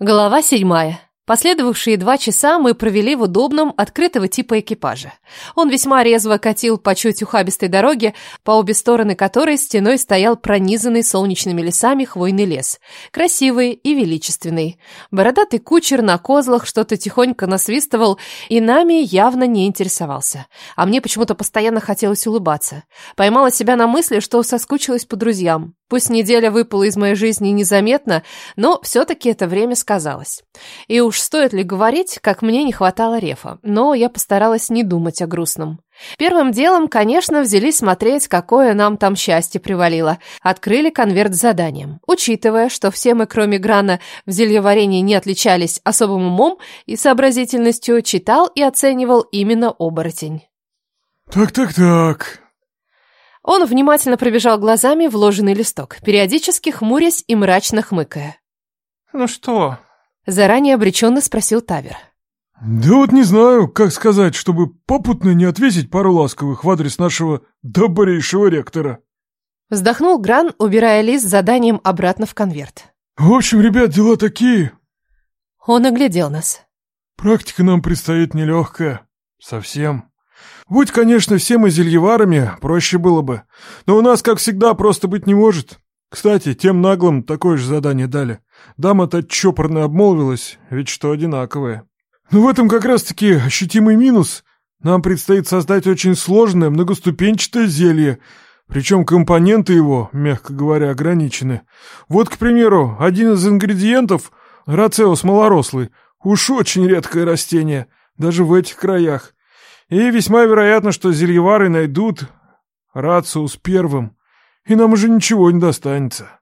Глава седьмая. Последовавшие два часа мы провели в удобном, открытого типа экипаже. Он весьма резво катил по чуть ухабистой дороге, по обе стороны которой стеной стоял пронизанный солнечными лесами хвойный лес. Красивый и величественный. Бородатый кучер на козлах что-то тихонько насвистывал и нами явно не интересовался. А мне почему-то постоянно хотелось улыбаться. Поймала себя на мысли, что соскучилась по друзьям. Пусть неделя выпала из моей жизни незаметно, но все-таки это время сказалось. И уж стоит ли говорить, как мне не хватало рефа, но я постаралась не думать о грустном. Первым делом, конечно, взялись смотреть, какое нам там счастье привалило. Открыли конверт с заданием. Учитывая, что все мы, кроме Грана, в зельеварении не отличались особым умом и сообразительностью, читал и оценивал именно оборотень. «Так-так-так», он внимательно пробежал глазами вложенный листок, периодически хмурясь и мрачно хмыкая. «Ну что?» Заранее обреченно спросил Тавер. «Да вот не знаю, как сказать, чтобы попутно не ответить пару ласковых в адрес нашего добрейшего ректора». Вздохнул Гран, убирая лист с заданием обратно в конверт. «В общем, ребят, дела такие...» Он оглядел нас. «Практика нам предстоит нелегкая. Совсем. Будь, конечно, все мы зельеварами, проще было бы. Но у нас, как всегда, просто быть не может. Кстати, тем наглым такое же задание дали. Дама-то чопорно обмолвилась, ведь что одинаковое. Но в этом как раз-таки ощутимый минус. Нам предстоит создать очень сложное, многоступенчатое зелье, причем компоненты его, мягко говоря, ограничены. Вот, к примеру, один из ингредиентов – рацеус малорослый. Уж очень редкое растение, даже в этих краях. И весьма вероятно, что зельевары найдут Рациус первым, и нам уже ничего не достанется.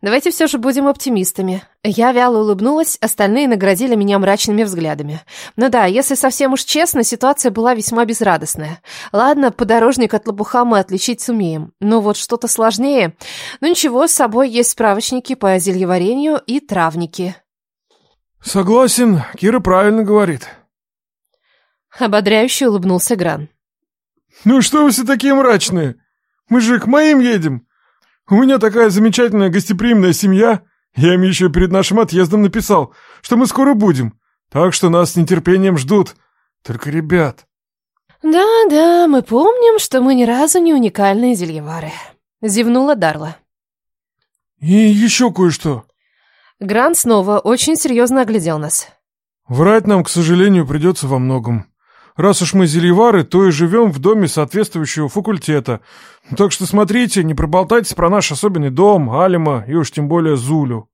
Давайте все же будем оптимистами. Я вяло улыбнулась, остальные наградили меня мрачными взглядами. Ну да, если совсем уж честно, ситуация была весьма безрадостная. Ладно, подорожник от лопуха мы отличить сумеем. Но вот что-то сложнее. Ну ничего, с собой есть справочники по зельеварению и травники. Согласен, Кира правильно говорит. Ободряюще улыбнулся Гран. «Ну что вы все такие мрачные? Мы же к моим едем. У меня такая замечательная гостеприимная семья. Я им еще перед нашим отъездом написал, что мы скоро будем. Так что нас с нетерпением ждут. Только ребят...» «Да-да, мы помним, что мы ни разу не уникальные зельевары», — зевнула Дарла. «И еще кое-что». Гран снова очень серьезно оглядел нас. «Врать нам, к сожалению, придется во многом. Раз уж мы зельевары, то и живем в доме соответствующего факультета. Так что смотрите, не проболтайтесь про наш особенный дом, Алима и уж тем более Зулю».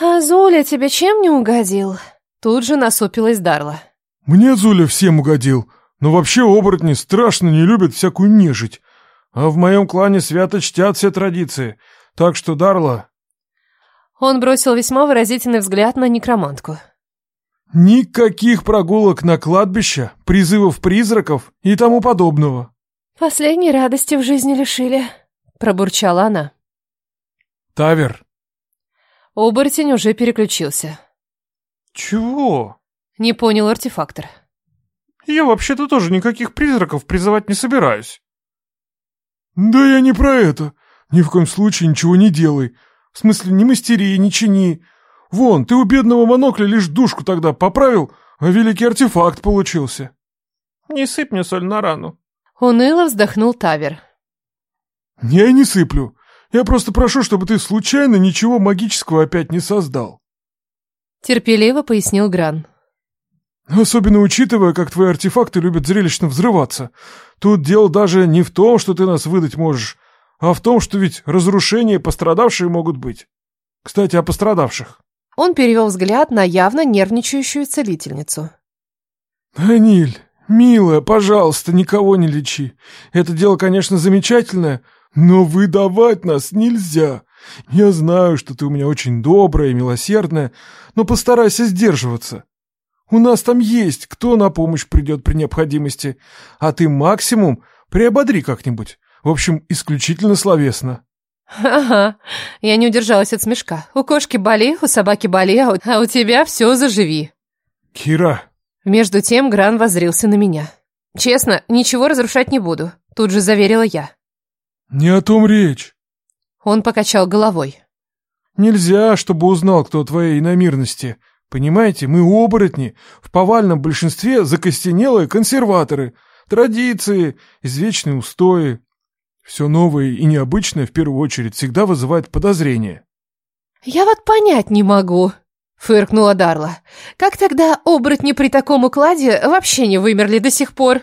«А Зуля тебе чем не угодил?» Тут же насупилась Дарла. «Мне Зуля всем угодил, но вообще оборотни страшно не любят всякую нежить. А в моем клане свято чтят все традиции, так что, Дарла...» Он бросил весьма выразительный взгляд на некромантку. Никаких прогулок на кладбище, призывов призраков и тому подобного. Последней радости в жизни лишили, пробурчала она. Тавер. Оборотень уже переключился. Чего? Не понял артефактор. Я вообще-то тоже никаких призраков призывать не собираюсь. Да я не про это. Ни в коем случае ничего не делай. В смысле, не мастери, не чини. Вон, ты у бедного монокля лишь душку тогда поправил, а великий артефакт получился. Не сыпь мне соль на рану. Уныло вздохнул Тавер. Я не сыплю. Я просто прошу, чтобы ты случайно ничего магического опять не создал. Терпеливо пояснил Гран. Особенно учитывая, как твои артефакты любят зрелищно взрываться. Тут дело даже не в том, что ты нас выдать можешь, а в том, что ведь разрушения пострадавшие могут быть. Кстати, о пострадавших. Он перевел взгляд на явно нервничающую целительницу. «Аниль, милая, пожалуйста, никого не лечи. Это дело, конечно, замечательное, но выдавать нас нельзя. Я знаю, что ты у меня очень добрая и милосердная, но постарайся сдерживаться. У нас там есть, кто на помощь придет при необходимости, а ты максимум приободри как-нибудь. В общем, исключительно словесно». Ага, я не удержалась от смешка. У кошки боли, у собаки боли, а у, а у тебя все заживи. Кира. Между тем Гран воззрился на меня. Честно, ничего разрушать не буду, тут же заверила я. Не о том речь. Он покачал головой. Нельзя, чтобы узнал кто о твоей иномирности. Понимаете, мы оборотни, в повальном большинстве закостенелые консерваторы, традиции, извечные устои. Все новое и необычное, в первую очередь, всегда вызывает подозрение. «Я вот понять не могу», — фыркнула Дарла. «Как тогда оборотни при таком укладе вообще не вымерли до сих пор?»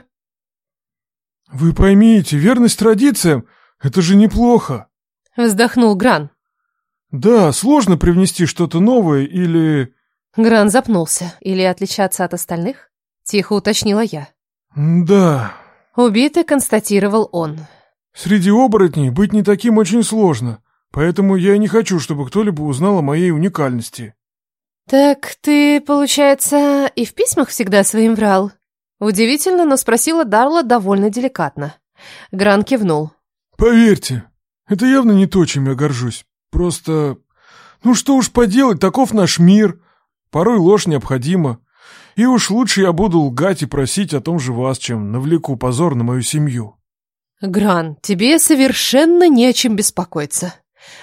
«Вы поймите, верность традициям — это же неплохо», — вздохнул Гран. «Да, сложно привнести что-то новое или...» Гран запнулся. «Или отличаться от остальных?» — тихо уточнила я. «Да...» Убитый констатировал он. «Среди оборотней быть не таким очень сложно, поэтому я и не хочу, чтобы кто-либо узнал о моей уникальности». «Так ты, получается, и в письмах всегда своим врал?» Удивительно, но спросила Дарла довольно деликатно. Гран кивнул. «Поверьте, это явно не то, чем я горжусь. Просто... Ну что уж поделать, таков наш мир. Порой ложь необходима. И уж лучше я буду лгать и просить о том же вас, чем навлеку позор на мою семью». «Гран, тебе совершенно не о чем беспокоиться».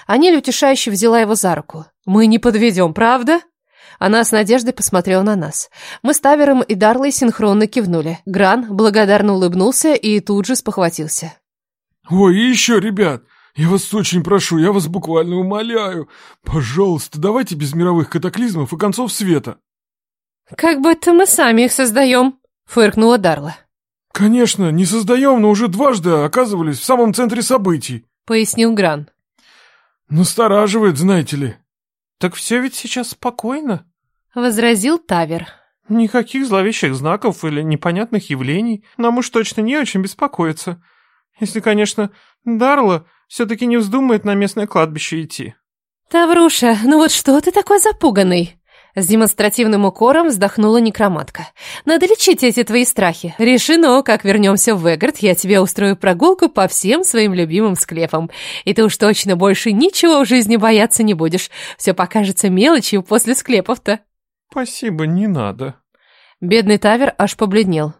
Анель утешающе взяла его за руку. «Мы не подведем, правда?» Она с надеждой посмотрела на нас. Мы с Тавером и Дарлой синхронно кивнули. Гран благодарно улыбнулся и тут же спохватился. «Ой, и еще, ребят, я вас очень прошу, я вас буквально умоляю. Пожалуйста, давайте без мировых катаклизмов и концов света». «Как будто мы сами их создаем», — фыркнула Дарла. «Конечно, не создаем, но уже дважды оказывались в самом центре событий», — пояснил Гран. «Настораживает, знаете ли». «Так все ведь сейчас спокойно», — возразил Тавер. «Никаких зловещих знаков или непонятных явлений. Нам уж точно не очень беспокоиться. Если, конечно, Дарла все-таки не вздумает на местное кладбище идти». «Тавруша, ну вот что ты такой запуганный?» С демонстративным укором вздохнула некроматка. «Надо лечить эти твои страхи. Решено, как вернемся в Эгард, я тебе устрою прогулку по всем своим любимым склепам. И ты уж точно больше ничего в жизни бояться не будешь. Все покажется мелочью после склепов-то». «Спасибо, не надо». Бедный Тавер аж побледнел.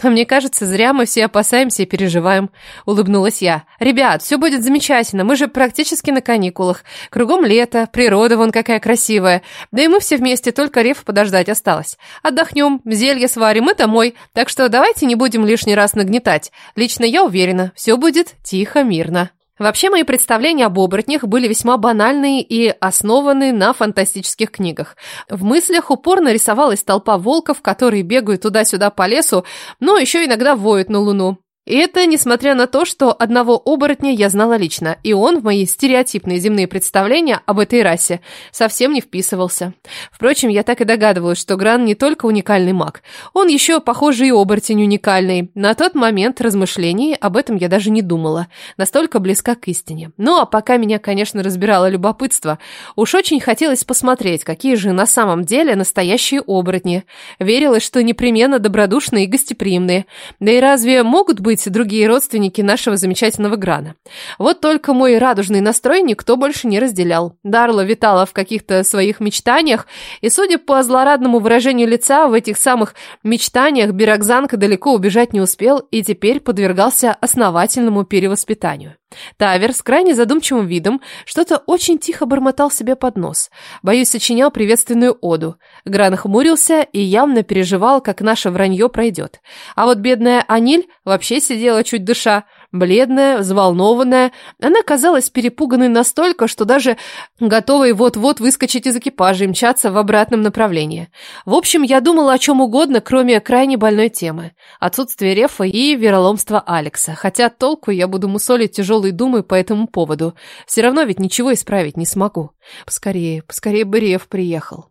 «А мне кажется, зря мы все опасаемся и переживаем», — улыбнулась я. «Ребят, все будет замечательно, мы же практически на каникулах. Кругом лето, природа вон какая красивая. Да и мы все вместе, только рев подождать осталось. Отдохнем, зелье сварим и домой. Так что давайте не будем лишний раз нагнетать. Лично я уверена, все будет тихо, мирно». Вообще, мои представления об оборотнях были весьма банальные и основаны на фантастических книгах. В мыслях упорно рисовалась толпа волков, которые бегают туда-сюда по лесу, но еще иногда воют на луну. И это несмотря на то, что одного оборотня я знала лично, и он в мои стереотипные земные представления об этой расе совсем не вписывался. Впрочем, я так и догадывалась, что Гран не только уникальный маг, он еще, похоже, и оборотень уникальный. На тот момент размышлений об этом я даже не думала, настолько близка к истине. Ну, а пока меня, конечно, разбирало любопытство, уж очень хотелось посмотреть, какие же на самом деле настоящие оборотни. Верилось, что непременно добродушные и гостеприимные. Да и разве могут быть быть другие родственники нашего замечательного Грана. Вот только мой радужный настрой никто больше не разделял. Дарла витала в каких-то своих мечтаниях, и, судя по злорадному выражению лица, в этих самых мечтаниях Бирокзанка далеко убежать не успел и теперь подвергался основательному перевоспитанию. Тавер с крайне задумчивым видом что-то очень тихо бормотал себе под нос. Боюсь, сочинял приветственную оду. Гран хмурился и явно переживал, как наше вранье пройдет. А вот бедная Аниль вообще сидела чуть дыша, бледная, взволнованная. Она казалась перепуганной настолько, что даже готовой вот-вот выскочить из экипажа и мчаться в обратном направлении. В общем, я думала о чем угодно, кроме крайне больной темы. Отсутствие рефа и вероломства Алекса. Хотя толку я буду мусолить тяжелые думы по этому поводу. Все равно ведь ничего исправить не смогу. Поскорее, поскорее бы реф приехал.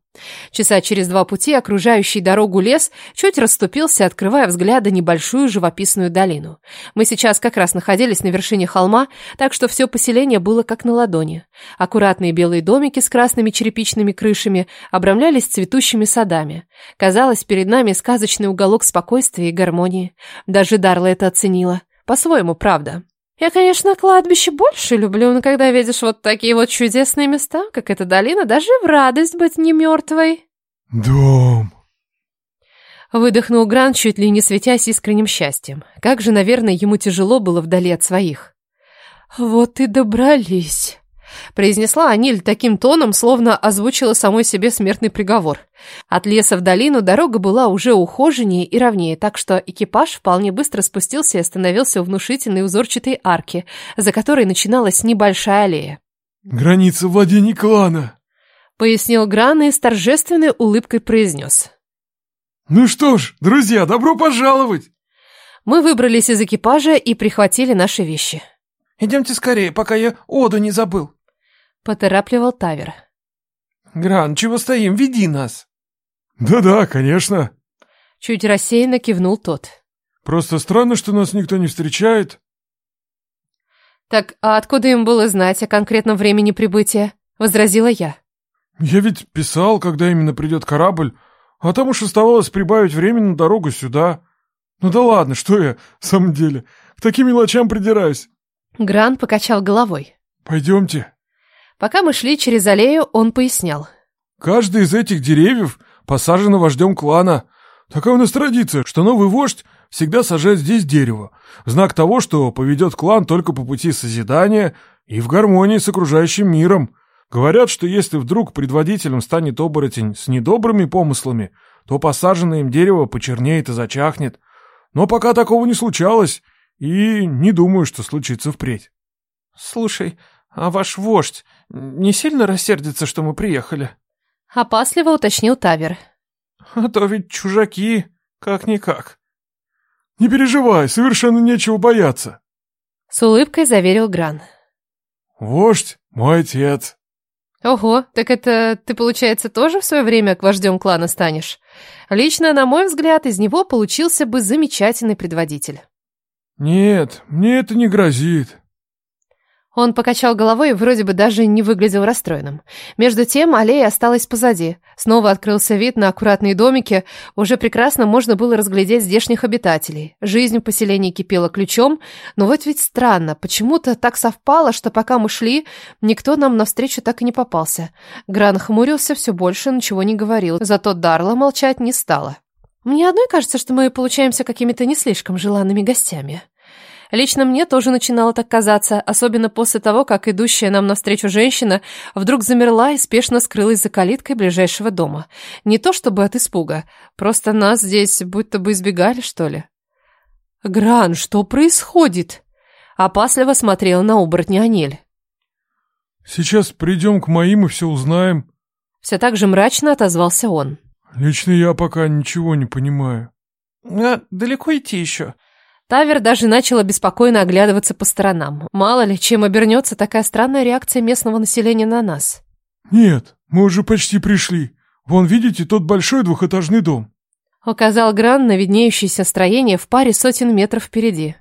Часа через два пути окружающий дорогу лес чуть расступился, открывая взгляда небольшую живописную долину. Мы сейчас как раз находились на вершине холма, так что все поселение было как на ладони. Аккуратные белые домики с красными черепичными крышами обрамлялись цветущими садами. Казалось, перед нами сказочный уголок спокойствия и гармонии. Даже Дарла это оценила. По-своему, правда. Я, конечно, кладбище больше люблю, но когда видишь вот такие вот чудесные места, как эта долина, даже в радость быть не мертвой. Дом. Выдохнул Грант, чуть ли не светясь искренним счастьем. Как же, наверное, ему тяжело было вдали от своих. Вот и добрались. Произнесла Аниль таким тоном, словно озвучила самой себе смертный приговор. От леса в долину дорога была уже ухоженнее и ровнее, так что экипаж вполне быстро спустился и остановился у внушительной узорчатой арки, за которой начиналась небольшая аллея. «Граница владений клана», — пояснил Гран и с торжественной улыбкой произнес. «Ну что ж, друзья, добро пожаловать!» Мы выбрались из экипажа и прихватили наши вещи. «Идемте скорее, пока я Оду не забыл», — поторапливал Тавер. «Гран, чего стоим? Веди нас!» «Да-да, конечно!» Чуть рассеянно кивнул тот. «Просто странно, что нас никто не встречает». «Так, а откуда им было знать о конкретном времени прибытия?» — возразила я. «Я ведь писал, когда именно придет корабль, а там уж оставалось прибавить время на дорогу сюда. Ну да ладно, что я, в самом деле, к таким мелочам придираюсь. Гран покачал головой. Пойдемте. Пока мы шли через аллею, он пояснял. Каждый из этих деревьев посажено вождем клана. Такая у нас традиция, что новый вождь всегда сажает здесь дерево. Знак того, что поведет клан только по пути созидания и в гармонии с окружающим миром. Говорят, что если вдруг предводителем станет оборотень с недобрыми помыслами, то посаженное им дерево почернеет и зачахнет. Но пока такого не случалось, и не думаю, что случится впредь. Слушай, а ваш вождь не сильно рассердится, что мы приехали? Опасливо уточнил Тавер. А то ведь чужаки, как-никак. Не переживай, совершенно нечего бояться. С улыбкой заверил Гран. Вождь мой отец. Ого, так это ты, получается, тоже в свое время к вождем клана станешь? Лично, на мой взгляд, из него получился бы замечательный предводитель. Нет, мне это не грозит. Он покачал головой и вроде бы даже не выглядел расстроенным. Между тем аллея осталась позади. Снова открылся вид на аккуратные домики. Уже прекрасно можно было разглядеть здешних обитателей. Жизнь в поселении кипела ключом. Но вот ведь странно, почему-то так совпало, что пока мы шли, никто нам навстречу так и не попался. Гран хмурился все больше, ничего не говорил. Зато Дарла молчать не стала. Мне одной кажется, что мы получаемся какими-то не слишком желанными гостями. Лично мне тоже начинало так казаться, особенно после того, как идущая нам навстречу женщина вдруг замерла и спешно скрылась за калиткой ближайшего дома. Не то чтобы от испуга, просто нас здесь будто бы избегали, что ли. «Гран, что происходит?» Опасливо смотрел на оборотня Анель. «Сейчас придем к моим и все узнаем». Все так же мрачно отозвался он. «Лично я пока ничего не понимаю». «А далеко идти еще?» Тавер даже начал обеспокоенно оглядываться по сторонам. Мало ли, чем обернется такая странная реакция местного населения на нас. «Нет, мы уже почти пришли. Вон, видите, тот большой двухэтажный дом?» Указал Гран на виднеющееся строение в паре сотен метров впереди.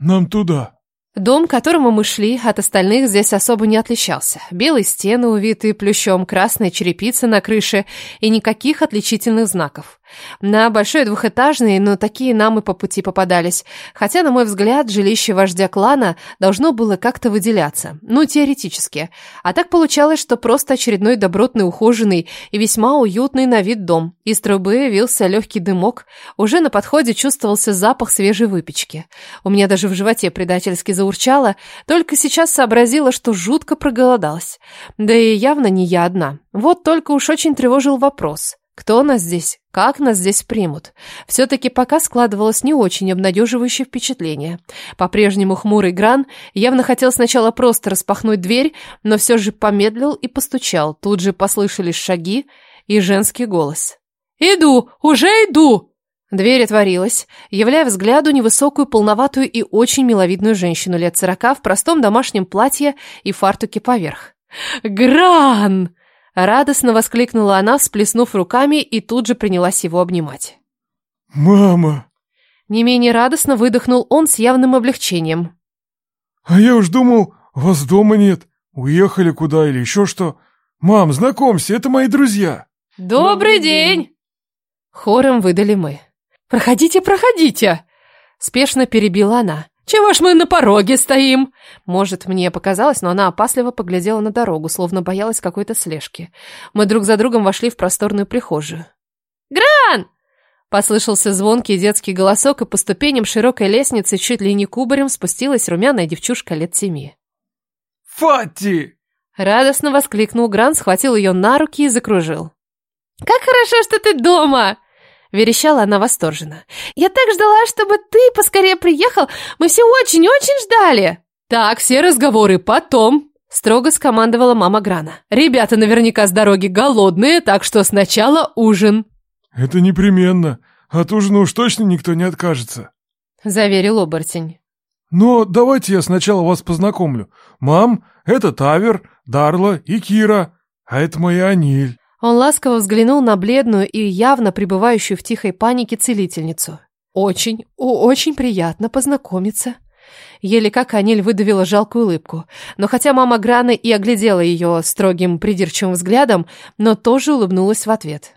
«Нам туда». Дом, к которому мы шли, от остальных здесь особо не отличался. Белые стены, увитые плющом, красная черепица на крыше и никаких отличительных знаков. На большой двухэтажный, но такие нам и по пути попадались. Хотя, на мой взгляд, жилище вождя клана должно было как-то выделяться. Ну, теоретически. А так получалось, что просто очередной добротный, ухоженный и весьма уютный на вид дом. Из трубы вился легкий дымок. Уже на подходе чувствовался запах свежей выпечки. У меня даже в животе предательски заурчало. Только сейчас сообразила, что жутко проголодалась. Да и явно не я одна. Вот только уж очень тревожил вопрос. Кто нас здесь? Как нас здесь примут? Все-таки пока складывалось не очень обнадеживающее впечатление. По-прежнему хмурый Гран явно хотел сначала просто распахнуть дверь, но все же помедлил и постучал. Тут же послышались шаги и женский голос. «Иду! Уже иду!» Дверь отворилась, являя взгляду невысокую, полноватую и очень миловидную женщину лет сорока в простом домашнем платье и фартуке поверх. «Гран!» Радостно воскликнула она, всплеснув руками, и тут же принялась его обнимать. «Мама!» Не менее радостно выдохнул он с явным облегчением. «А я уж думал, вас дома нет. Уехали куда или еще что. Мам, знакомься, это мои друзья». «Добрый день!» Хором выдали мы. «Проходите, проходите!» Спешно перебила она. «Чего ж мы на пороге стоим?» Может, мне показалось, но она опасливо поглядела на дорогу, словно боялась какой-то слежки. Мы друг за другом вошли в просторную прихожую. «Гран!» Послышался звонкий детский голосок, и по ступеням широкой лестницы чуть ли не кубарем спустилась румяная девчушка лет семи. «Фати!» Радостно воскликнул Гран, схватил ее на руки и закружил. «Как хорошо, что ты дома!» Верещала она восторженно. «Я так ждала, чтобы ты поскорее приехал. Мы все очень-очень ждали!» «Так, все разговоры потом!» Строго скомандовала мама Грана. «Ребята наверняка с дороги голодные, так что сначала ужин!» «Это непременно. От ужина уж точно никто не откажется», — заверил оборотень. «Но давайте я сначала вас познакомлю. Мам, это Тавер, Дарла и Кира, а это моя Аниль». Он ласково взглянул на бледную и явно пребывающую в тихой панике целительницу. «Очень, очень приятно познакомиться». Еле как Аниль выдавила жалкую улыбку. Но хотя мама Граны и оглядела ее строгим придирчивым взглядом, но тоже улыбнулась в ответ.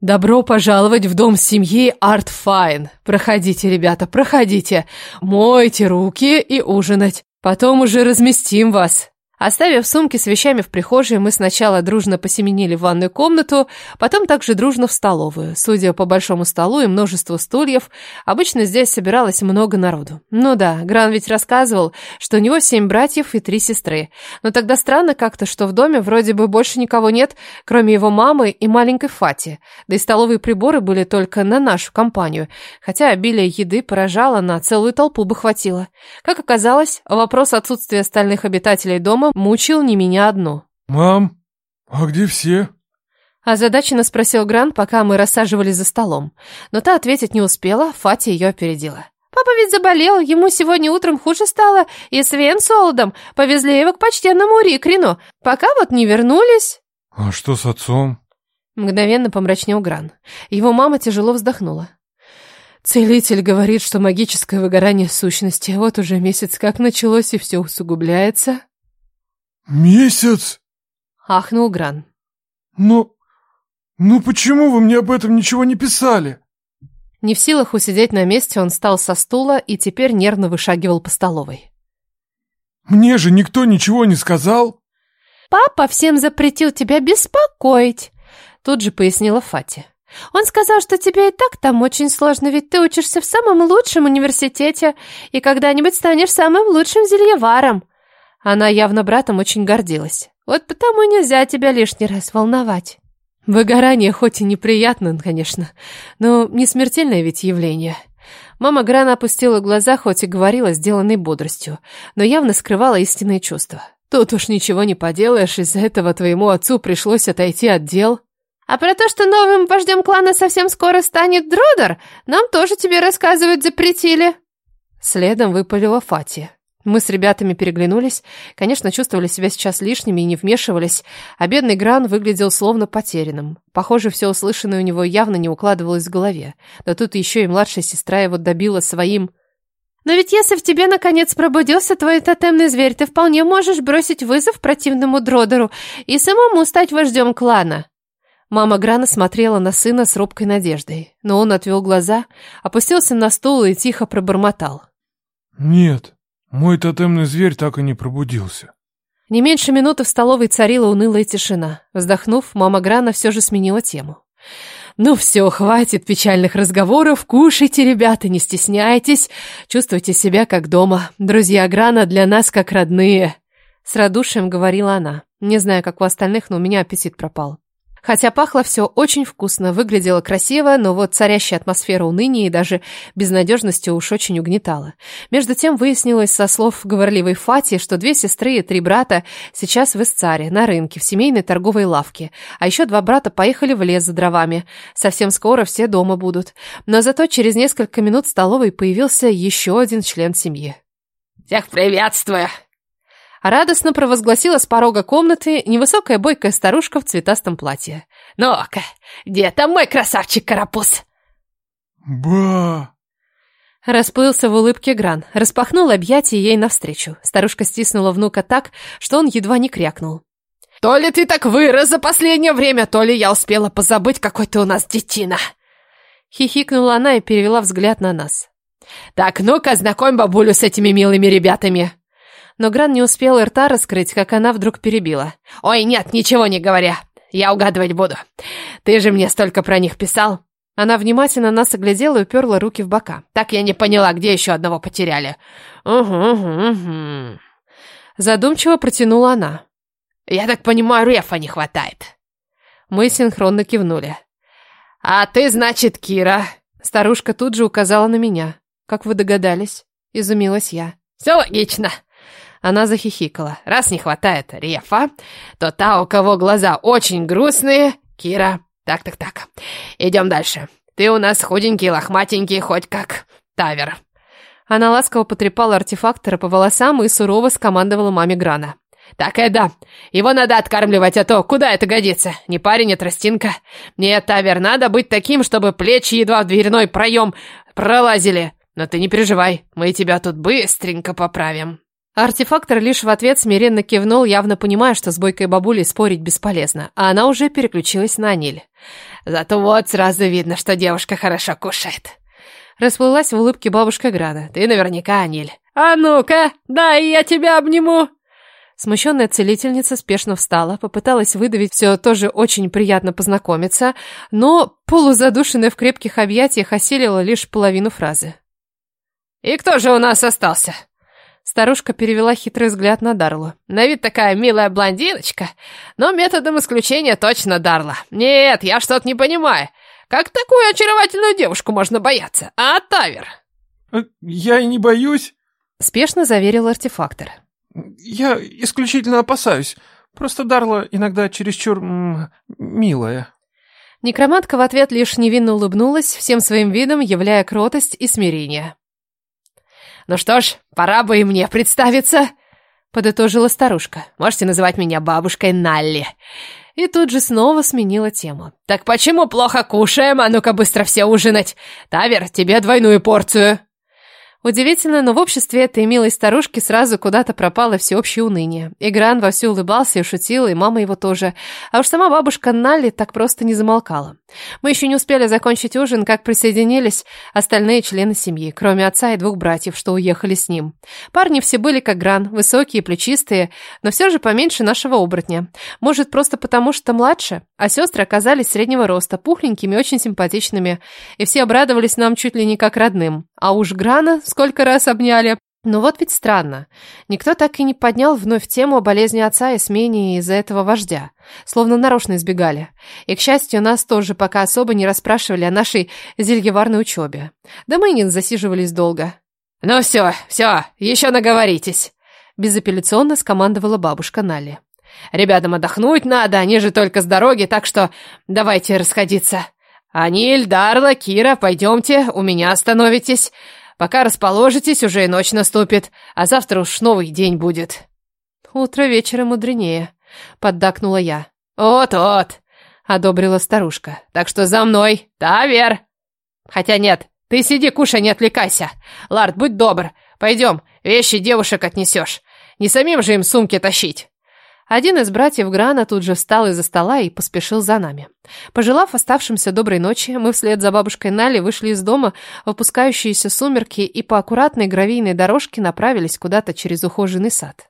«Добро пожаловать в дом семьи Арт Файн. Проходите, ребята, проходите. Мойте руки и ужинать. Потом уже разместим вас». Оставив сумки с вещами в прихожей, мы сначала дружно посеменили в ванную комнату, потом также дружно в столовую. Судя по большому столу и множеству стульев, обычно здесь собиралось много народу. Ну да, Гран ведь рассказывал, что у него семь братьев и три сестры. Но тогда странно как-то, что в доме вроде бы больше никого нет, кроме его мамы и маленькой Фати. Да и столовые приборы были только на нашу компанию, хотя обилие еды поражало, на целую толпу бы хватило. Как оказалось, вопрос отсутствия остальных обитателей дома дома мучил не меня одну. «Мам, а где все?» Озадаченно спросил Грант, пока мы рассаживались за столом. Но та ответить не успела, Фати ее опередила. «Папа ведь заболел, ему сегодня утром хуже стало, и с Олдом повезли его к почтенному Рикрину, пока вот не вернулись». «А что с отцом?» Мгновенно помрачнел Гран. Его мама тяжело вздохнула. Целитель говорит, что магическое выгорание сущности вот уже месяц как началось и все усугубляется. «Месяц?» — ахнул Гран. «Ну... ну почему вы мне об этом ничего не писали?» Не в силах усидеть на месте, он встал со стула и теперь нервно вышагивал по столовой. «Мне же никто ничего не сказал!» «Папа всем запретил тебя беспокоить», — тут же пояснила Фати. «Он сказал, что тебе и так там очень сложно, ведь ты учишься в самом лучшем университете и когда-нибудь станешь самым лучшим зельеваром. Она явно братом очень гордилась. Вот потому нельзя тебя лишний раз волновать. Выгорание хоть и неприятно, конечно, но не смертельное ведь явление. Мама Грана опустила глаза, хоть и говорила сделанной бодростью, но явно скрывала истинные чувства. Тут уж ничего не поделаешь, из-за этого твоему отцу пришлось отойти от дел. А про то, что новым вождем клана совсем скоро станет Дродер, нам тоже тебе рассказывать запретили. Следом выпалила Фати. Мы с ребятами переглянулись, конечно, чувствовали себя сейчас лишними и не вмешивались, а бедный Гран выглядел словно потерянным. Похоже, все услышанное у него явно не укладывалось в голове. Да тут еще и младшая сестра его добила своим... «Но ведь если в тебе наконец пробудился твой тотемный зверь, ты вполне можешь бросить вызов противному Дродеру и самому стать вождем клана». Мама Грана смотрела на сына с робкой надеждой, но он отвел глаза, опустился на стул и тихо пробормотал. «Нет, мой тотемный зверь так и не пробудился. Не меньше минуты в столовой царила унылая тишина. Вздохнув, мама Грана все же сменила тему. «Ну все, хватит печальных разговоров, кушайте, ребята, не стесняйтесь, чувствуйте себя как дома. Друзья Грана для нас как родные», — с радушием говорила она. Не знаю, как у остальных, но у меня аппетит пропал. Хотя пахло все очень вкусно, выглядело красиво, но вот царящая атмосфера уныния и даже безнадежности уж очень угнетала. Между тем выяснилось со слов говорливой Фати, что две сестры и три брата сейчас в Исцаре, на рынке, в семейной торговой лавке, а еще два брата поехали в лес за дровами. Совсем скоро все дома будут. Но зато через несколько минут в столовой появился еще один член семьи. «Всех приветствую!» Радостно провозгласила с порога комнаты невысокая бойкая старушка в цветастом платье. «Ну-ка, где там мой красавчик-карапуз?» «Ба!» Расплылся в улыбке Гран, распахнул объятия ей навстречу. Старушка стиснула внука так, что он едва не крякнул. «То ли ты так вырос за последнее время, то ли я успела позабыть, какой ты у нас детина!» Хихикнула она и перевела взгляд на нас. «Так, ну-ка, знакомь бабулю с этими милыми ребятами!» Но Гран не успел рта раскрыть, как она вдруг перебила. «Ой, нет, ничего не говоря. Я угадывать буду. Ты же мне столько про них писал». Она внимательно нас оглядела и уперла руки в бока. «Так я не поняла, где еще одного потеряли». «Угу, угу, угу». Задумчиво протянула она. Я так понимаю, рефа не хватает. Мы синхронно кивнули. А ты, значит, Кира. Старушка тут же указала на меня. Как вы догадались? Изумилась я. Все логично. Она захихикала. Раз не хватает рефа, то та, у кого глаза очень грустные, Кира. Так-так-так. Идем дальше. Ты у нас худенький, лохматенький, хоть как тавер. Она ласково потрепала артефактора по волосам и сурово скомандовала маме Грана. «Так и да. Его надо откармливать, а то куда это годится? Не парень, а тростинка. Нет, Тавер, надо быть таким, чтобы плечи едва в дверной проем пролазили. Но ты не переживай, мы тебя тут быстренько поправим». Артефактор лишь в ответ смиренно кивнул, явно понимая, что с бойкой бабулей спорить бесполезно, а она уже переключилась на Аниль. «Зато вот сразу видно, что девушка хорошо кушает». Расплылась в улыбке бабушка Града. «Ты наверняка Аниль». «А ну-ка, дай я тебя обниму!» Смущенная целительница спешно встала, попыталась выдавить все тоже очень приятно познакомиться, но полузадушенная в крепких объятиях осилила лишь половину фразы. «И кто же у нас остался?» Старушка перевела хитрый взгляд на Дарлу. «На вид такая милая блондиночка, но методом исключения точно Дарла. Нет, я что-то не понимаю. Как такую очаровательную девушку можно бояться, а, Тавер?» «Э, «Я и не боюсь», — спешно заверил артефактор. Я исключительно опасаюсь. Просто Дарла иногда чересчур... М, милая». Некромантка в ответ лишь невинно улыбнулась, всем своим видом являя кротость и смирение. «Ну что ж, пора бы и мне представиться», — подытожила старушка. «Можете называть меня бабушкой Налли». И тут же снова сменила тему. «Так почему плохо кушаем? А ну-ка быстро все ужинать! Тавер, тебе двойную порцию!» Удивительно, но в обществе этой милой старушки сразу куда-то пропало всеобщее уныние. Игран вовсю улыбался и шутил, и мама его тоже. А уж сама бабушка Налли так просто не замолкала. Мы еще не успели закончить ужин, как присоединились остальные члены семьи, кроме отца и двух братьев, что уехали с ним. Парни все были как Гран, высокие, плечистые, но все же поменьше нашего оборотня. Может, просто потому, что младше? А сестры оказались среднего роста, пухленькими, очень симпатичными, и все обрадовались нам чуть ли не как родным. А уж Грана сколько раз обняли. Но вот ведь странно. Никто так и не поднял вновь тему о болезни отца и смене из-за этого вождя. Словно нарочно избегали. И, к счастью, нас тоже пока особо не расспрашивали о нашей зельеварной учебе. Да мы и не засиживались долго. «Ну все, все, еще наговоритесь!» Безапелляционно скомандовала бабушка Нали. «Ребятам отдохнуть надо, они же только с дороги, так что давайте расходиться. Аниль, Дарла, Кира, пойдемте, у меня остановитесь. Пока расположитесь, уже и ночь наступит, а завтра уж новый день будет». «Утро вечера мудренее», — поддакнула я. «Вот-вот», — одобрила старушка. «Так что за мной, Тавер!» «Хотя нет, ты сиди, кушай, не отвлекайся. Лард, будь добр, пойдем, вещи девушек отнесешь. Не самим же им сумки тащить». Один из братьев Грана тут же встал из-за стола и поспешил за нами. Пожелав оставшимся доброй ночи, мы вслед за бабушкой Нали вышли из дома в опускающиеся сумерки и по аккуратной гравийной дорожке направились куда-то через ухоженный сад.